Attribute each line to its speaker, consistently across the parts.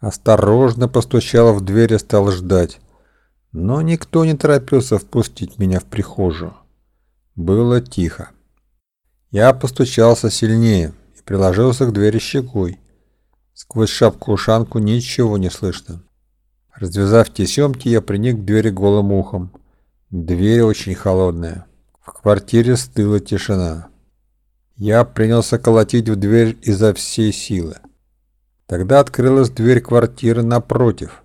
Speaker 1: Осторожно постучал в дверь и стал ждать. Но никто не торопился впустить меня в прихожую. Было тихо. Я постучался сильнее и приложился к двери щекой. Сквозь шапку-ушанку ничего не слышно. Развязав тесемки, я приник к двери голым ухом. Дверь очень холодная. В квартире стыла тишина. Я принялся колотить в дверь изо всей силы. Тогда открылась дверь квартиры напротив.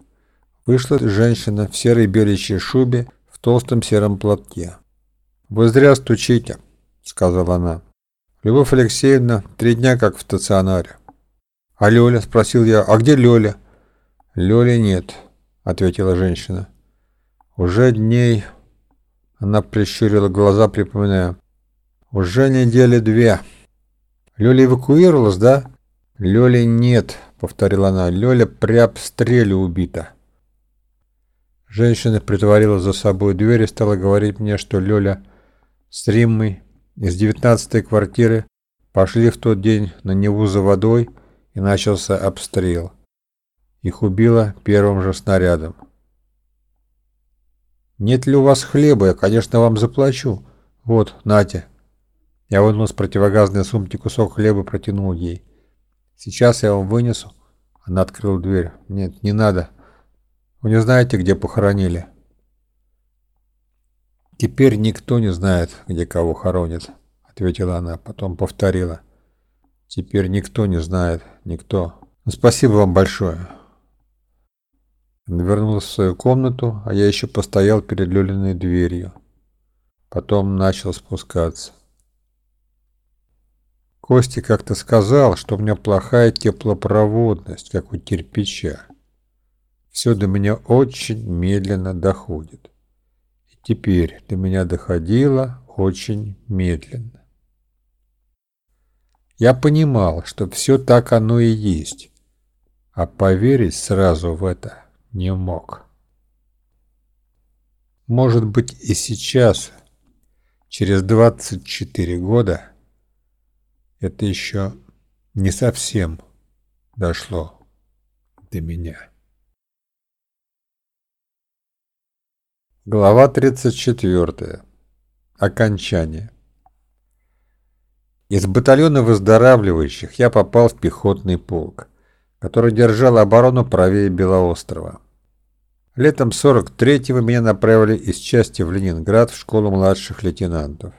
Speaker 1: Вышла женщина в серой беличьей шубе в толстом сером платке. «Вы зря стучите», — сказала она. «Любовь Алексеевна три дня как в стационаре». «А Лёля?» — спросил я. «А где Лёля?» «Лёли нет», — ответила женщина. «Уже дней...» Она прищурила глаза, припоминая. «Уже недели две». «Лёля эвакуировалась, да?» «Лёли нет», — повторила она. «Лёля при обстреле убита». Женщина притворила за собой дверь и стала говорить мне, что Лёля с Риммой из девятнадцатой квартиры пошли в тот день на Неву за водой, и начался обстрел. Их убило первым же снарядом. «Нет ли у вас хлеба? Я, конечно, вам заплачу. Вот, нате». Я вынул с противогазной сумки кусок хлеба и протянул ей. «Сейчас я вам вынесу». Она открыла дверь. «Нет, не надо. Вы не знаете, где похоронили?» «Теперь никто не знает, где кого хоронят», — ответила она. Потом повторила. «Теперь никто не знает. Никто. Ну, спасибо вам большое». Он вернулся в свою комнату, а я еще постоял перед Лёлиной дверью. Потом начал спускаться. Костя как-то сказал, что у меня плохая теплопроводность, как у кирпича. Все до меня очень медленно доходит. И теперь до меня доходило очень медленно. Я понимал, что все так оно и есть, а поверить сразу в это не мог. Может быть и сейчас, через 24 года, это еще не совсем дошло до меня. Глава 34. Окончание. Из батальона выздоравливающих я попал в пехотный полк, который держал оборону правее Белоострова. Летом 43-го меня направили из части в Ленинград в школу младших лейтенантов.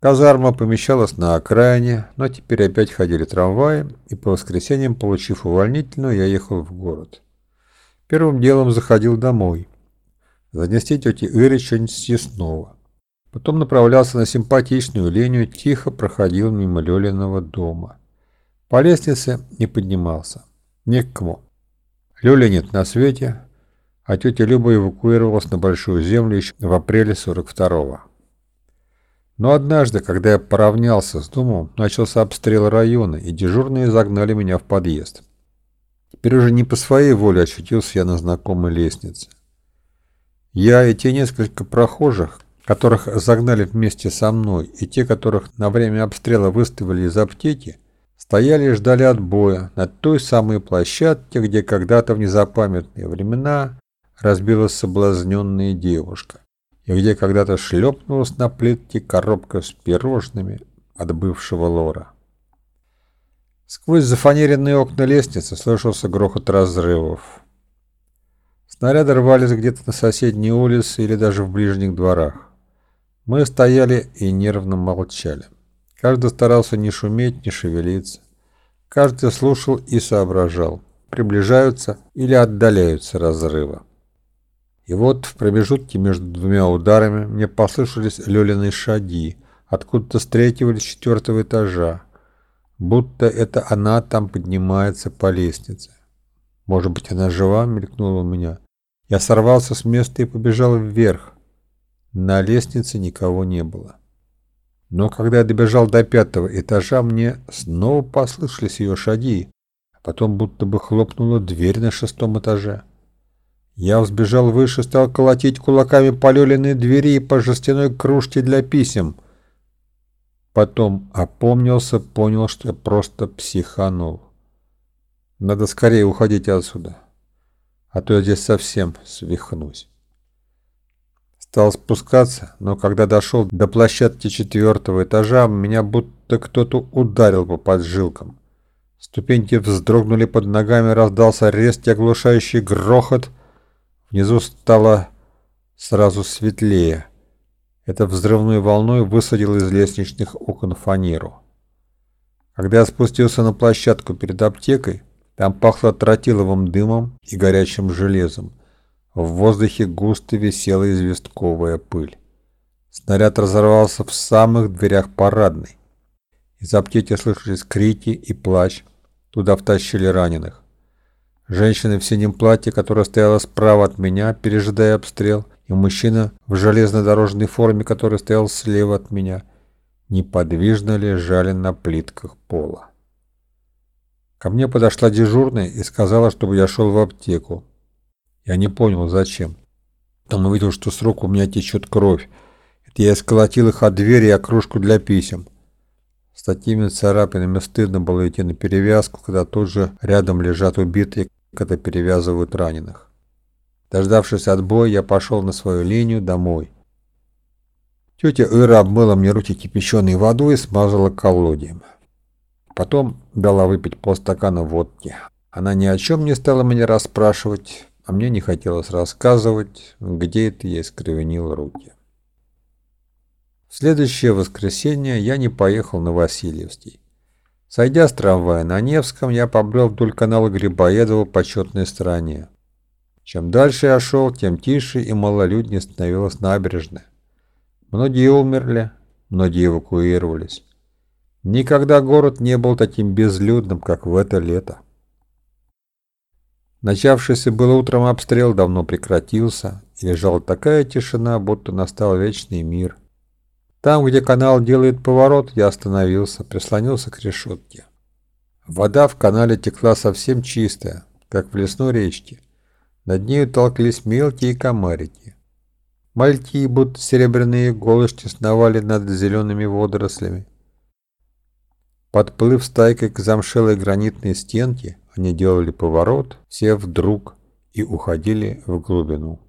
Speaker 1: Казарма помещалась на окраине, но теперь опять ходили трамваи, и по воскресеньям, получив увольнительную, я ехал в город. Первым делом заходил домой. Занести тете Ире что-нибудь съестного. Потом направлялся на симпатичную линию, тихо проходил мимо Лёлиного дома. По лестнице не поднимался. Не к кому. Лёли нет на свете, а тетя Люба эвакуировалась на Большую Землю еще в апреле 42-го. Но однажды, когда я поравнялся с домом, начался обстрел района, и дежурные загнали меня в подъезд. Теперь уже не по своей воле ощутился я на знакомой лестнице. Я и те несколько прохожих, которых загнали вместе со мной, и те, которых на время обстрела выставили из аптеки, стояли и ждали отбоя на той самой площадке, где когда-то в незапамятные времена разбилась соблазненная девушка и где когда-то шлепнулась на плитке коробка с пирожными от бывшего лора. Сквозь зафанеренные окна лестницы слышался грохот разрывов. Снаряды рвались где-то на соседней улице или даже в ближних дворах. Мы стояли и нервно молчали. Каждый старался не шуметь, не шевелиться. Каждый слушал и соображал, приближаются или отдаляются разрывы. И вот в промежутке между двумя ударами мне послышались Лёлины шаги, откуда-то с третьего или четвертого этажа, будто это она там поднимается по лестнице. Может быть, она жива, мелькнула у меня. Я сорвался с места и побежал вверх. На лестнице никого не было. Но когда я добежал до пятого этажа, мне снова послышались ее шаги, а потом будто бы хлопнула дверь на шестом этаже. Я взбежал выше, стал колотить кулаками по Лёлиной двери и по жестяной кружке для писем. Потом опомнился, понял, что я просто психанул. Надо скорее уходить отсюда, а то я здесь совсем свихнусь. Стал спускаться, но когда дошел до площадки четвертого этажа, меня будто кто-то ударил по поджилкам. Ступеньки вздрогнули под ногами, раздался резкий оглушающий грохот. Внизу стало сразу светлее. Это взрывной волной высадил из лестничных окон фанеру. Когда я спустился на площадку перед аптекой, там пахло тротиловым дымом и горячим железом. В воздухе густо висела известковая пыль. Снаряд разорвался в самых дверях парадной. Из аптеки слышались крики и плач. Туда втащили раненых. Женщина в синем платье, которая стояла справа от меня, пережидая обстрел, и мужчина в железнодорожной форме, который стоял слева от меня, неподвижно лежали на плитках пола. Ко мне подошла дежурная и сказала, чтобы я шел в аптеку. Я не понял, зачем. Там увидел, что с рук у меня течет кровь. Это я сколотил их от двери и окружку для писем. С такими царапинами стыдно было идти на перевязку, когда тут же рядом лежат убитые, когда перевязывают раненых. Дождавшись отбоя, я пошел на свою линию домой. Тетя Ира обмыла мне руки кипяченой водой и смазала колодием. Потом дала выпить полстакана водки. Она ни о чем не стала меня расспрашивать, а мне не хотелось рассказывать, где это я искривенил руки. В следующее воскресенье я не поехал на Васильевский. Сойдя с трамвая на Невском, я побрел вдоль канала Грибоедова по четной стороне. Чем дальше я шел, тем тише и малолюднее становилась набережная. Многие умерли, многие эвакуировались. Никогда город не был таким безлюдным, как в это лето. Начавшийся было утром обстрел давно прекратился, и лежала такая тишина, будто настал вечный мир. Там, где канал делает поворот, я остановился, прислонился к решетке. Вода в канале текла совсем чистая, как в лесной речке. Над нею толклись мелкие комарики. Мальки, будто серебряные иголочки, сновали над зелеными водорослями. Подплыв стайкой к замшелой гранитной стенке, они делали поворот, все вдруг и уходили в глубину.